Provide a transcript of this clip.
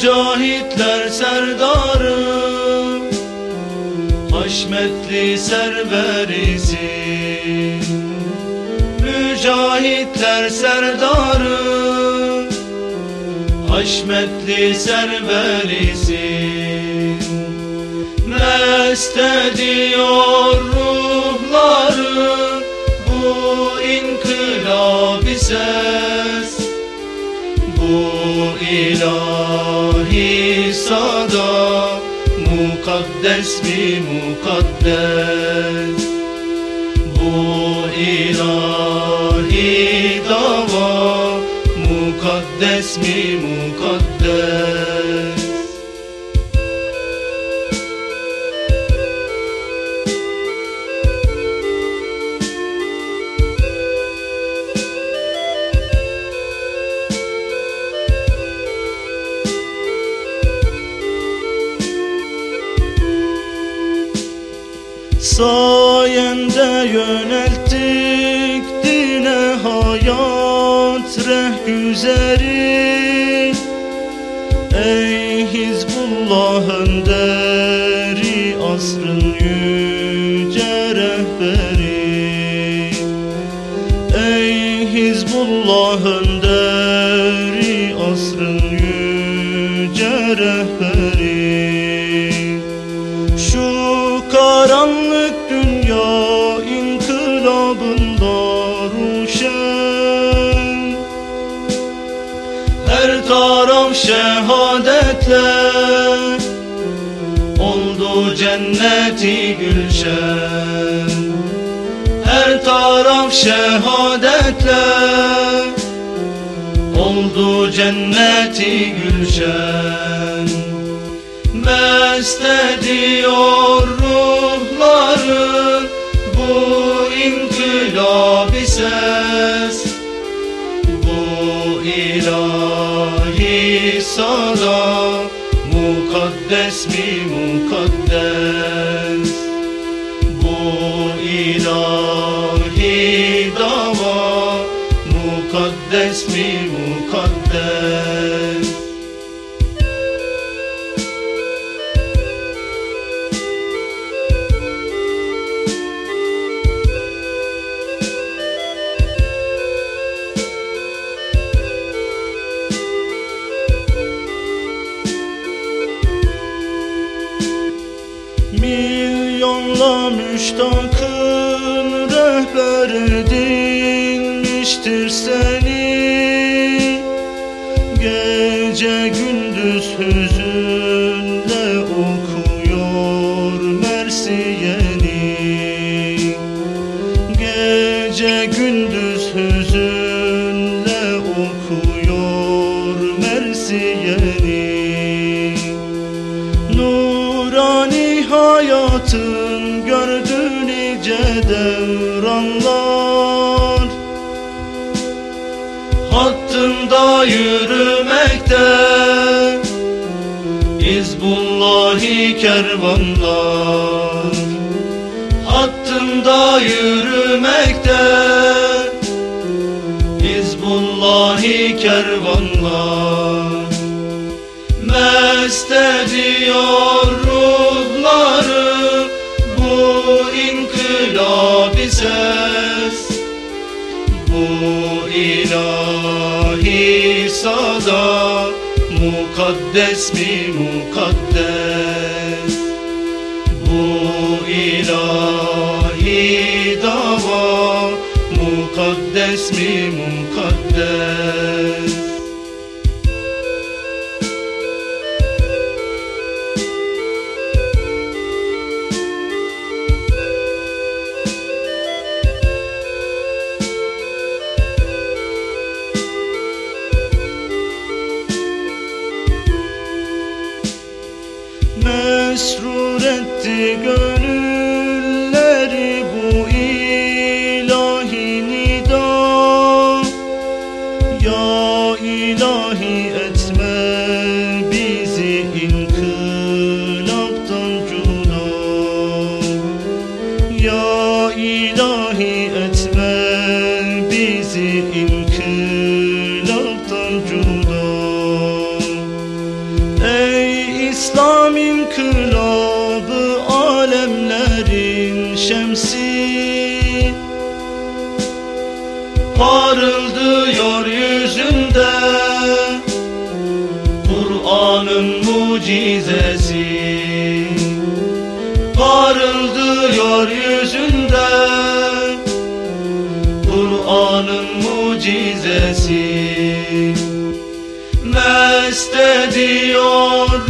mücahitler serdarım Haşmetli serverisi Mücahitler serdarım Haşmetli serverisi Ne istedi Mukaddes mi mukaddes? Bu ilahi dava Mukaddes mi mukaddes Sayende yönelttik dine hayat rehgüzeri Ey Hizbullah önderi asrın yüce rehberi. Ey Hizbullah önderi asrın cenneti gülşen. Her taraf şehadetle Oldu cenneti gülşen. Mest ediyor ruhları Bu inkılabi ses. Bu ilahi sada Mukaddes mi mukaddes? Bu ilahi dava Mukaddes mi mukaddes Milyonla müştakın rehber edilmiştir seni. Gece gündüz hüzünle okuyor Mersiyeni Gece gündüz hüzünle okuyor Mersiyeni Nurani hayatın devranlar. Hattında yürümekte Hizbullahi kervanlar. Hattında yürümekte Hizbullahi kervanlar. Mest ediyor ilahi sada Mukaddes mi mukaddes? Bu ilahi dava Mukaddes mi mukaddes Etti gönülleri bu ilahi nida. Ya ilahi etme bizi inkılaptan cuna. Ya ilahi etme bizi inkılaptan cuna. Ey İslam inkılabı Parıldıyor yüzünde. Kur'an'ın mucizesi Parıldıyor yüzünde. Kur'an'ın mucizesi Mest ediyor